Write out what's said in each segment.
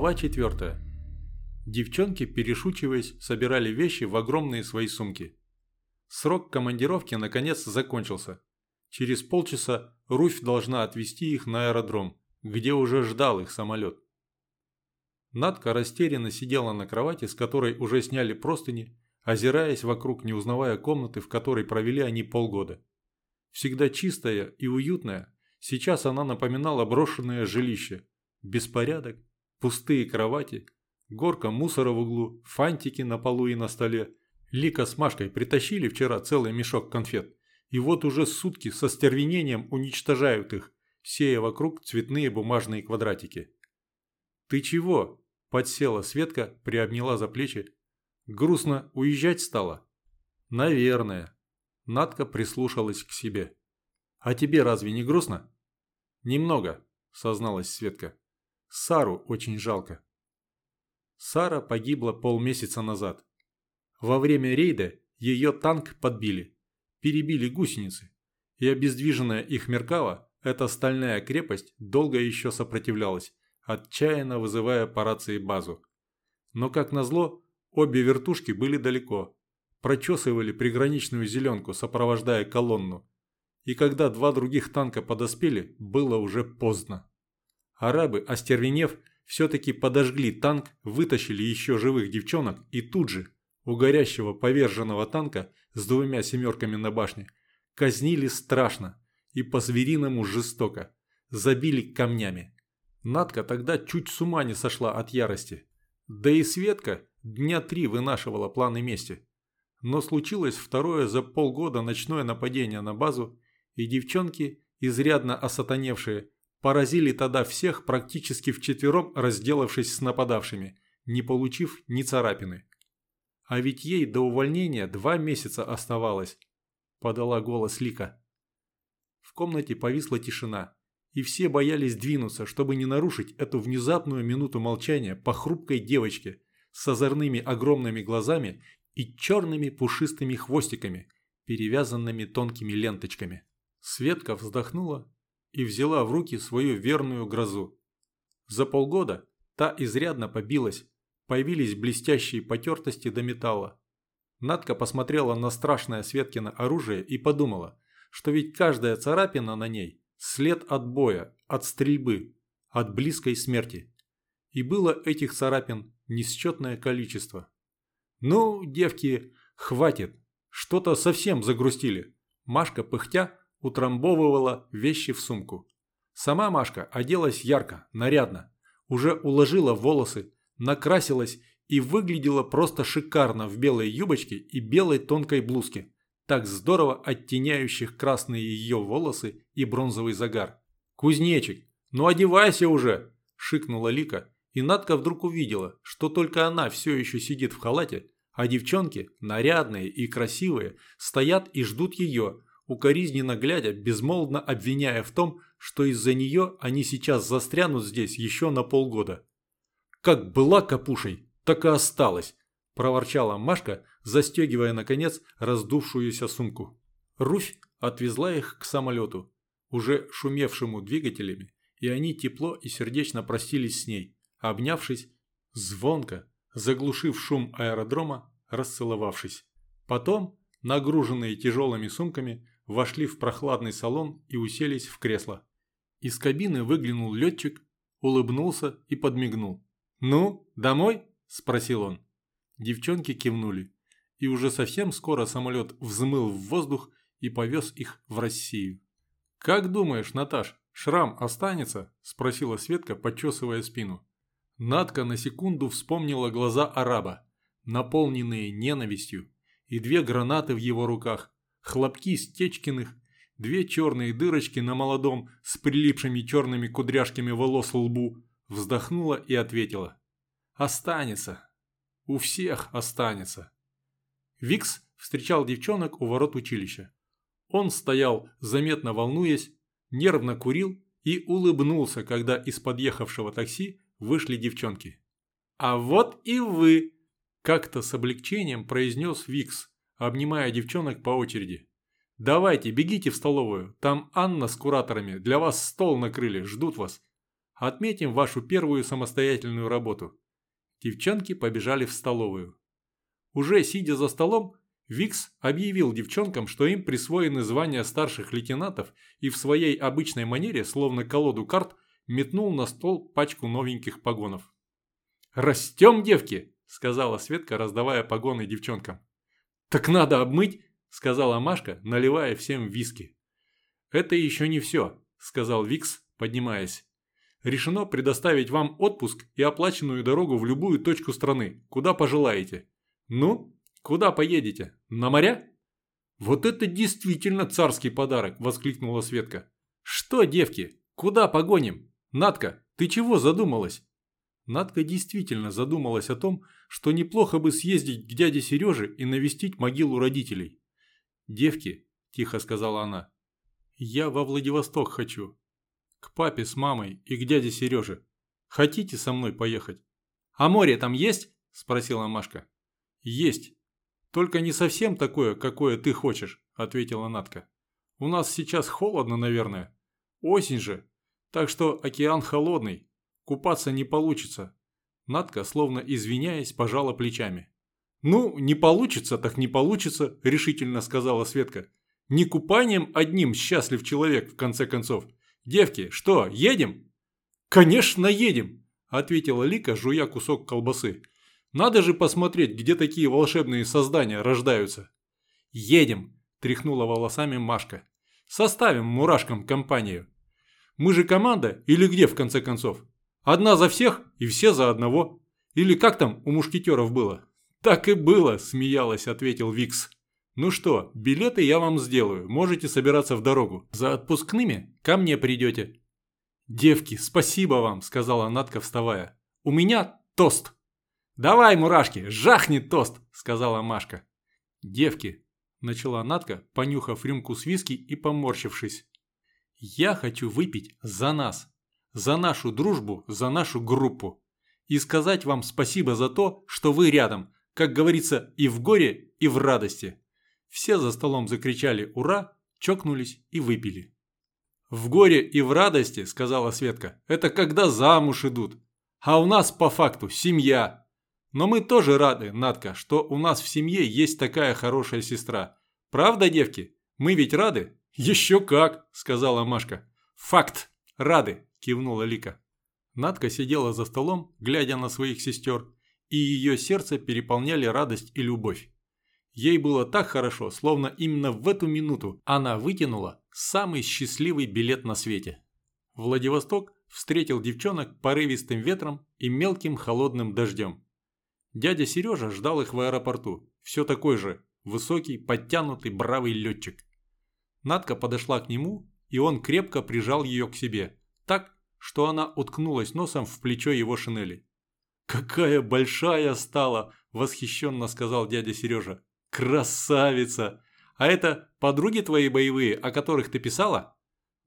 Глава 4. Девчонки, перешучиваясь, собирали вещи в огромные свои сумки. Срок командировки наконец закончился. Через полчаса Руфь должна отвезти их на аэродром, где уже ждал их самолет. Надка растерянно сидела на кровати, с которой уже сняли простыни, озираясь вокруг, не узнавая комнаты, в которой провели они полгода. Всегда чистая и уютная, сейчас она напоминала брошенное жилище. Беспорядок, пустые кровати, горка мусора в углу, фантики на полу и на столе. Лика с Машкой притащили вчера целый мешок конфет, и вот уже сутки со стервенением уничтожают их, сея вокруг цветные бумажные квадратики. «Ты чего?» – подсела Светка, приобняла за плечи. «Грустно уезжать стало?» «Наверное». Надка прислушалась к себе. «А тебе разве не грустно?» «Немного», – созналась Светка. Сару очень жалко. Сара погибла полмесяца назад. Во время рейда ее танк подбили, перебили гусеницы, и обездвиженная их Меркава, эта стальная крепость, долго еще сопротивлялась, отчаянно вызывая по рации базу. Но, как назло, обе вертушки были далеко, прочесывали приграничную зеленку, сопровождая колонну. И когда два других танка подоспели, было уже поздно. Арабы, остервенев, все-таки подожгли танк, вытащили еще живых девчонок и тут же, у горящего поверженного танка с двумя семерками на башне, казнили страшно и по-звериному жестоко, забили камнями. Надка тогда чуть с ума не сошла от ярости. Да и Светка дня три вынашивала планы мести. Но случилось второе за полгода ночное нападение на базу, и девчонки, изрядно осатаневшие, Поразили тогда всех практически вчетвером разделавшись с нападавшими, не получив ни царапины. А ведь ей до увольнения два месяца оставалось, подала голос Лика. В комнате повисла тишина, и все боялись двинуться, чтобы не нарушить эту внезапную минуту молчания по хрупкой девочке с озорными огромными глазами и черными пушистыми хвостиками, перевязанными тонкими ленточками. Светка вздохнула и взяла в руки свою верную грозу. За полгода та изрядно побилась, появились блестящие потертости до металла. Надка посмотрела на страшное Светкино оружие и подумала, что ведь каждая царапина на ней – след от боя, от стрельбы, от близкой смерти. И было этих царапин несчетное количество. «Ну, девки, хватит, что-то совсем загрустили». Машка, пыхтя, утрамбовывала вещи в сумку. Сама Машка оделась ярко, нарядно, уже уложила волосы, накрасилась и выглядела просто шикарно в белой юбочке и белой тонкой блузке, так здорово оттеняющих красные ее волосы и бронзовый загар. «Кузнечик, ну одевайся уже!» – шикнула Лика, и Надка вдруг увидела, что только она все еще сидит в халате, а девчонки, нарядные и красивые, стоят и ждут ее, укоризненно глядя, безмолвно обвиняя в том, что из-за нее они сейчас застрянут здесь еще на полгода. «Как была капушей, так и осталась», – проворчала Машка, застегивая, наконец, раздувшуюся сумку. Руфь отвезла их к самолету, уже шумевшему двигателями, и они тепло и сердечно простились с ней, обнявшись, звонко, заглушив шум аэродрома, расцеловавшись. Потом, нагруженные тяжелыми сумками, вошли в прохладный салон и уселись в кресло. Из кабины выглянул летчик, улыбнулся и подмигнул. «Ну, домой?» – спросил он. Девчонки кивнули, и уже совсем скоро самолет взмыл в воздух и повез их в Россию. «Как думаешь, Наташ, шрам останется?» – спросила Светка, почесывая спину. Надка на секунду вспомнила глаза араба, наполненные ненавистью, и две гранаты в его руках, хлопки Стечкиных, две черные дырочки на молодом с прилипшими черными кудряшками волос лбу, вздохнула и ответила. «Останется. У всех останется». Викс встречал девчонок у ворот училища. Он стоял, заметно волнуясь, нервно курил и улыбнулся, когда из подъехавшего такси вышли девчонки. «А вот и вы!» – как-то с облегчением произнес Викс, обнимая девчонок по очереди. «Давайте, бегите в столовую. Там Анна с кураторами. Для вас стол накрыли, ждут вас. Отметим вашу первую самостоятельную работу». Девчонки побежали в столовую. Уже сидя за столом, Викс объявил девчонкам, что им присвоены звания старших лейтенантов и в своей обычной манере, словно колоду карт, метнул на стол пачку новеньких погонов. «Растем, девки!» – сказала Светка, раздавая погоны девчонкам. «Так надо обмыть!» – сказала Машка, наливая всем виски. «Это еще не все», – сказал Викс, поднимаясь. «Решено предоставить вам отпуск и оплаченную дорогу в любую точку страны, куда пожелаете. Ну, куда поедете? На моря?» «Вот это действительно царский подарок!» – воскликнула Светка. «Что, девки, куда погоним?» «Надка, ты чего задумалась?» Надка действительно задумалась о том, что неплохо бы съездить к дяде Сереже и навестить могилу родителей. «Девки», – тихо сказала она, – «я во Владивосток хочу. К папе с мамой и к дяде Сереже. Хотите со мной поехать?» «А море там есть?» – спросила Машка. «Есть. Только не совсем такое, какое ты хочешь», – ответила Надка. «У нас сейчас холодно, наверное. Осень же, так что океан холодный, купаться не получится. Надка, словно извиняясь, пожала плечами. «Ну, не получится, так не получится», – решительно сказала Светка. «Не купанием одним счастлив человек, в конце концов. Девки, что, едем?» «Конечно, едем», – ответила Лика, жуя кусок колбасы. «Надо же посмотреть, где такие волшебные создания рождаются». «Едем», – тряхнула волосами Машка. «Составим мурашкам компанию». Мы же команда или где в конце концов? Одна за всех и все за одного. Или как там у мушкетеров было? Так и было, смеялась, ответил Викс. Ну что, билеты я вам сделаю, можете собираться в дорогу. За отпускными ко мне придете. Девки, спасибо вам, сказала Натка, вставая. У меня тост. Давай, мурашки, жахни тост, сказала Машка. Девки, начала Натка, понюхав рюмку с виски и поморщившись. Я хочу выпить за нас, за нашу дружбу, за нашу группу. И сказать вам спасибо за то, что вы рядом, как говорится, и в горе, и в радости. Все за столом закричали «Ура!», чокнулись и выпили. «В горе и в радости, — сказала Светка, — это когда замуж идут. А у нас по факту семья. Но мы тоже рады, Надка, что у нас в семье есть такая хорошая сестра. Правда, девки? Мы ведь рады?» «Еще как!» – сказала Машка. «Факт! Рады!» – кивнула Лика. Надка сидела за столом, глядя на своих сестер, и ее сердце переполняли радость и любовь. Ей было так хорошо, словно именно в эту минуту она вытянула самый счастливый билет на свете. Владивосток встретил девчонок порывистым ветром и мелким холодным дождем. Дядя Сережа ждал их в аэропорту, все такой же, высокий, подтянутый, бравый летчик. Надка подошла к нему, и он крепко прижал ее к себе, так, что она уткнулась носом в плечо его шинели. «Какая большая стала!» – восхищенно сказал дядя Сережа. «Красавица! А это подруги твои боевые, о которых ты писала?»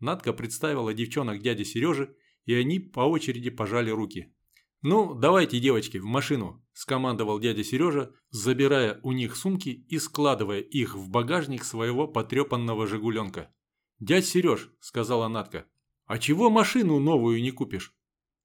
Надка представила девчонок дяди Сережи, и они по очереди пожали руки. «Ну, давайте, девочки, в машину», – скомандовал дядя Сережа, забирая у них сумки и складывая их в багажник своего потрепанного «Жигуленка». «Дядь Сереж», – сказала Натка, – «а чего машину новую не купишь?»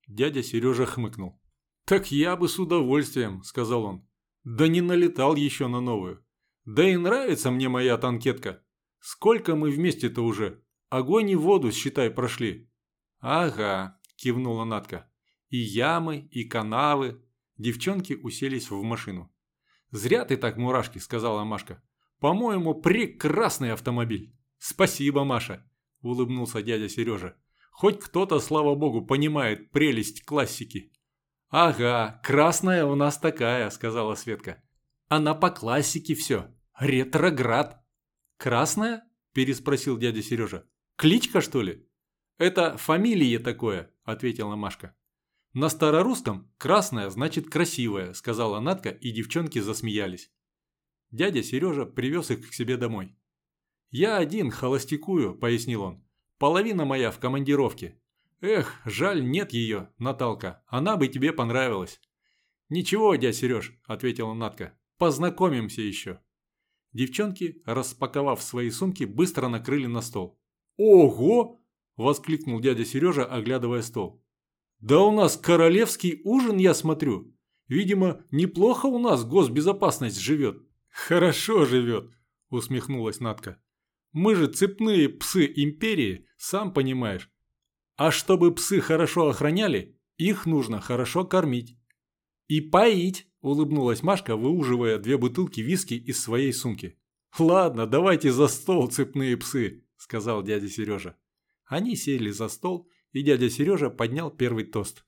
Дядя Сережа хмыкнул. «Так я бы с удовольствием», – сказал он. «Да не налетал еще на новую. Да и нравится мне моя танкетка. Сколько мы вместе-то уже? Огонь и воду, считай, прошли». «Ага», – кивнула Натка. И ямы, и канавы. Девчонки уселись в машину. «Зря ты так, мурашки», — сказала Машка. «По-моему, прекрасный автомобиль». «Спасибо, Маша», — улыбнулся дядя Сережа. «Хоть кто-то, слава богу, понимает прелесть классики». «Ага, красная у нас такая», — сказала Светка. «Она по классике все. Ретроград». «Красная?» – переспросил дядя Сережа. «Кличка, что ли?» «Это фамилия такое», – ответила Машка. «На старорусском красная значит красивая», – сказала Натка, и девчонки засмеялись. Дядя Сережа привез их к себе домой. «Я один, холостякую», – пояснил он. «Половина моя в командировке. Эх, жаль, нет ее, Наталка, она бы тебе понравилась». «Ничего, дядя Сереж», – ответила Натка, – «познакомимся еще». Девчонки, распаковав свои сумки, быстро накрыли на стол. «Ого!» – воскликнул дядя Сережа, оглядывая стол. Да у нас королевский ужин, я смотрю. Видимо, неплохо у нас госбезопасность живет. Хорошо живет, усмехнулась Натка. Мы же цепные псы империи, сам понимаешь. А чтобы псы хорошо охраняли, их нужно хорошо кормить. И поить, улыбнулась Машка, выуживая две бутылки виски из своей сумки. Ладно, давайте за стол, цепные псы, сказал дядя Сережа. Они сели за стол, и дядя Сережа поднял первый тост.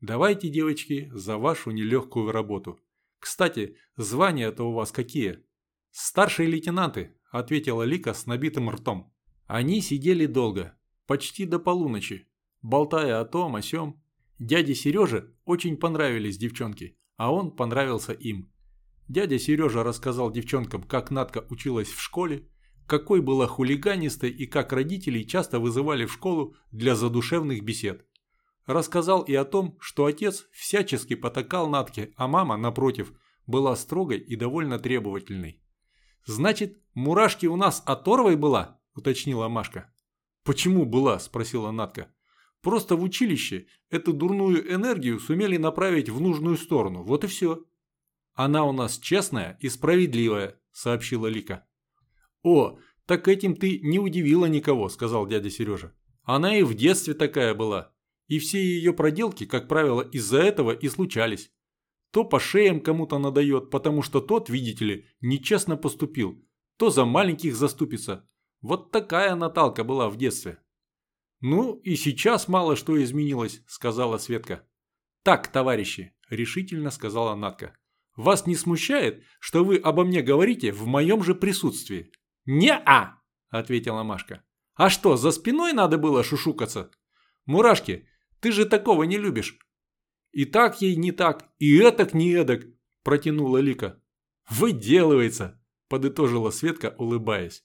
Давайте, девочки, за вашу нелегкую работу. Кстати, звания-то у вас какие? Старшие лейтенанты, ответила Лика с набитым ртом. Они сидели долго, почти до полуночи, болтая о том, о сём. Дяде Сереже очень понравились девчонки, а он понравился им. Дядя Сережа рассказал девчонкам, как Надка училась в школе, какой была хулиганистой и как родителей часто вызывали в школу для задушевных бесед. Рассказал и о том, что отец всячески потакал Натке, а мама, напротив, была строгой и довольно требовательной. «Значит, мурашки у нас оторвой была?» – уточнила Машка. «Почему была?» – спросила Натка. «Просто в училище эту дурную энергию сумели направить в нужную сторону, вот и все». «Она у нас честная и справедливая», – сообщила Лика. «О, так этим ты не удивила никого», – сказал дядя Сережа. «Она и в детстве такая была. И все ее проделки, как правило, из-за этого и случались. То по шеям кому-то надает, потому что тот, видите ли, нечестно поступил. То за маленьких заступится. Вот такая Наталка была в детстве. «Ну, и сейчас мало что изменилось», – сказала Светка. «Так, товарищи», – решительно сказала Натка. «Вас не смущает, что вы обо мне говорите в моем же присутствии?» «Не-а», – ответила Машка. «А что, за спиной надо было шушукаться? Мурашки, ты же такого не любишь. И так ей не так, и этак не эдак, протянула Лика. Выделывается, подытожила Светка, улыбаясь.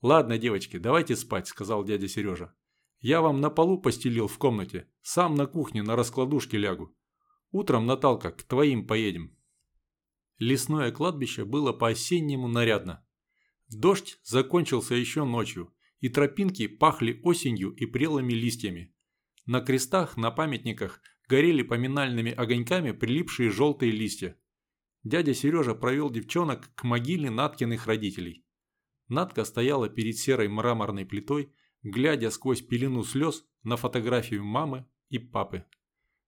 Ладно, девочки, давайте спать, сказал дядя Сережа. Я вам на полу постелил в комнате, сам на кухне на раскладушке лягу. Утром, Наталка, к твоим поедем. Лесное кладбище было по-осеннему нарядно. Дождь закончился еще ночью, и тропинки пахли осенью и прелыми листьями. На крестах, на памятниках горели поминальными огоньками прилипшие желтые листья. Дядя Сережа провел девчонок к могиле Наткиных родителей. Натка стояла перед серой мраморной плитой, глядя сквозь пелену слез на фотографию мамы и папы.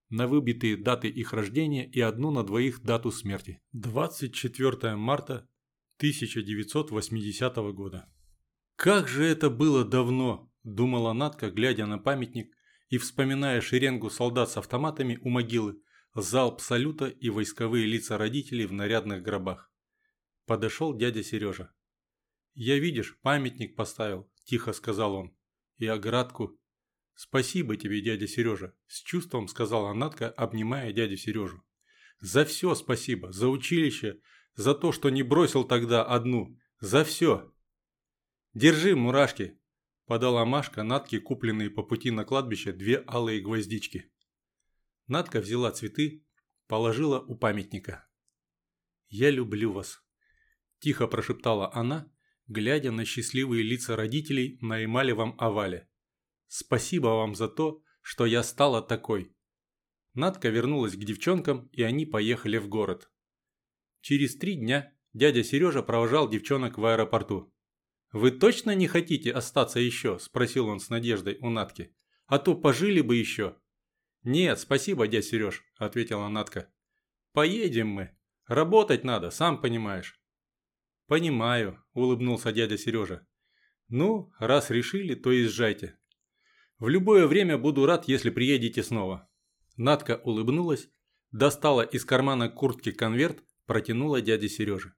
На выбитые даты их рождения и одну на двоих дату смерти. 24 марта 1980 года. «Как же это было давно!» – думала Натка, глядя на памятник, и вспоминая шеренгу солдат с автоматами у могилы, залп салюта и войсковые лица родителей в нарядных гробах. Подошел дядя Сережа. «Я, видишь, памятник поставил», – тихо сказал он. «И оградку». «Спасибо тебе, дядя Сережа», – с чувством сказала Натка, обнимая дядю Сережу. «За все спасибо, за училище, за то, что не бросил тогда одну, за все». «Держи, мурашки», Подала Машка Натке купленные по пути на кладбище две алые гвоздички. Натка взяла цветы, положила у памятника. «Я люблю вас», – тихо прошептала она, глядя на счастливые лица родителей на эмалевом овале. «Спасибо вам за то, что я стала такой». Натка вернулась к девчонкам, и они поехали в город. Через три дня дядя Сережа провожал девчонок в аэропорту. «Вы точно не хотите остаться еще?» – спросил он с надеждой у Натки. «А то пожили бы еще». «Нет, спасибо, дядь Сереж», – ответила Натка. «Поедем мы. Работать надо, сам понимаешь». «Понимаю», – улыбнулся дядя Сережа. «Ну, раз решили, то езжайте. В любое время буду рад, если приедете снова». Натка улыбнулась, достала из кармана куртки конверт, протянула дяде Сереже.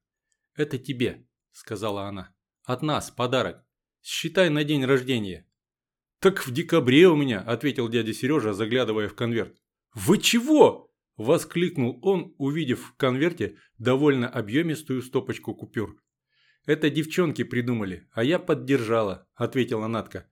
«Это тебе», – сказала она. От нас подарок. Считай на день рождения». «Так в декабре у меня», – ответил дядя Сережа, заглядывая в конверт. «Вы чего?» – воскликнул он, увидев в конверте довольно объемистую стопочку купюр. «Это девчонки придумали, а я поддержала», – ответила Натка.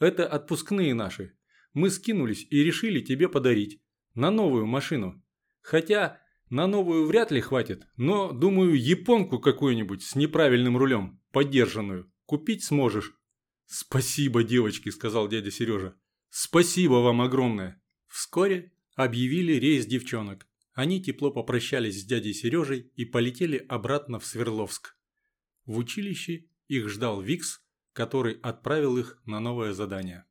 «Это отпускные наши. Мы скинулись и решили тебе подарить. На новую машину. Хотя на новую вряд ли хватит, но, думаю, японку какую-нибудь с неправильным рулем подержанную. Купить сможешь». «Спасибо, девочки», – сказал дядя Сережа. «Спасибо вам огромное». Вскоре объявили рейс девчонок. Они тепло попрощались с дядей Сережей и полетели обратно в Свердловск. В училище их ждал Викс, который отправил их на новое задание.